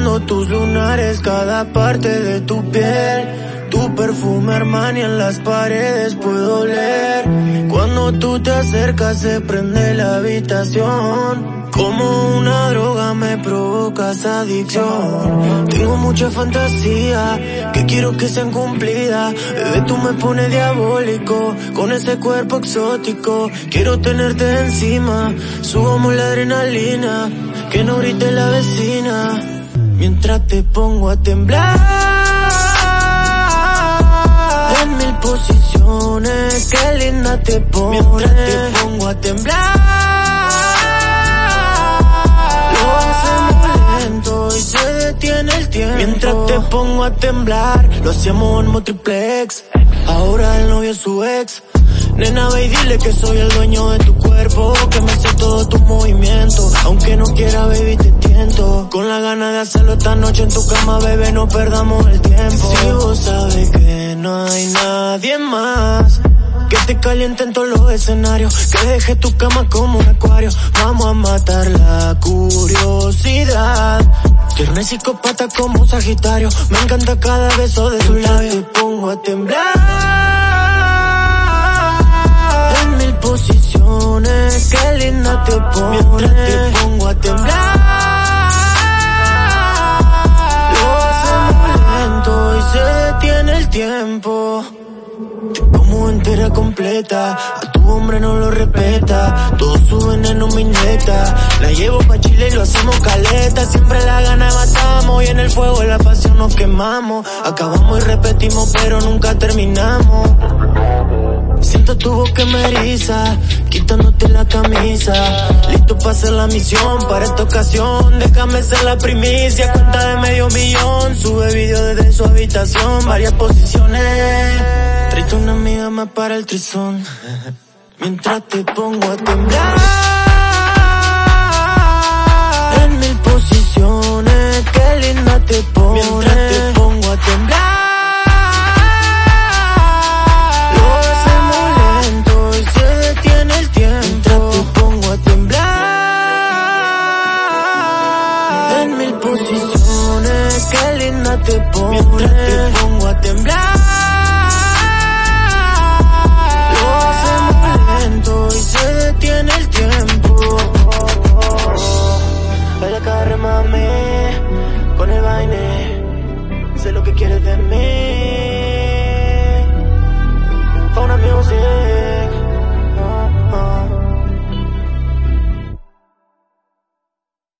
Contando tus lunares, cada parte de tu piel. Tu perfume Armani en las paredes puedo oler. Cuando tú te acercas se prende la habitación. Como una droga me provocas adicción. Tengo mucha fantasía que quiero que sean cumplidas. Bebé, tú me pones diabólico con ese cuerpo exótico. Quiero tenerte encima. Subamos la adrenalina. Que no grite la vecina. Mientras te pongo a temblar. En mil posiciones, qué linda te pones. Mientras te pongo a temblar. Lo hacemos lento y se detiene el tiempo. Mientras te pongo a temblar, lo hacemos en Motriplex. Ahora el novio es su ex. Nena, ve y dile que soy el dueño de tu cuerpo, hacerlo esta noche en tu cama, bebé, no perdamos el tiempo. Si vos sabes que no hay nadie más. Que te caliente en todos los escenarios, que deje tu cama como un acuario. Vamos a matar la curiosidad. Tierna y psicópata como un sagitario, me encanta cada beso de su labio. Te pongo a temblar en mil posiciones, qué linda te pones. Mientras te pongo a temblar. Tiempo. Te como entera completa, a tu hombre no lo respeta, todo su veneno me inyecta, la llevo pa' Chile y lo hacemos caleta, siempre la gana matamos y en el fuego la pasión nos quemamos, acabamos y repetimos pero nunca terminamos. Siento tu voz que me eriza, quitándote la camisa. Listo para hacer la misión, para esta ocasión. Déjame ser la primicia, cuenta de medio millón. Sube video desde habitación, varias posiciones. Triste una amiga más para el trizón. Mientras te pongo a temblar. Linda te pones. Mientras te pongo a temblar. Lo hacemos lento y se detiene el tiempo. Baila carre mami, con el vaine. Sé lo que quieres de mí. Fauna music.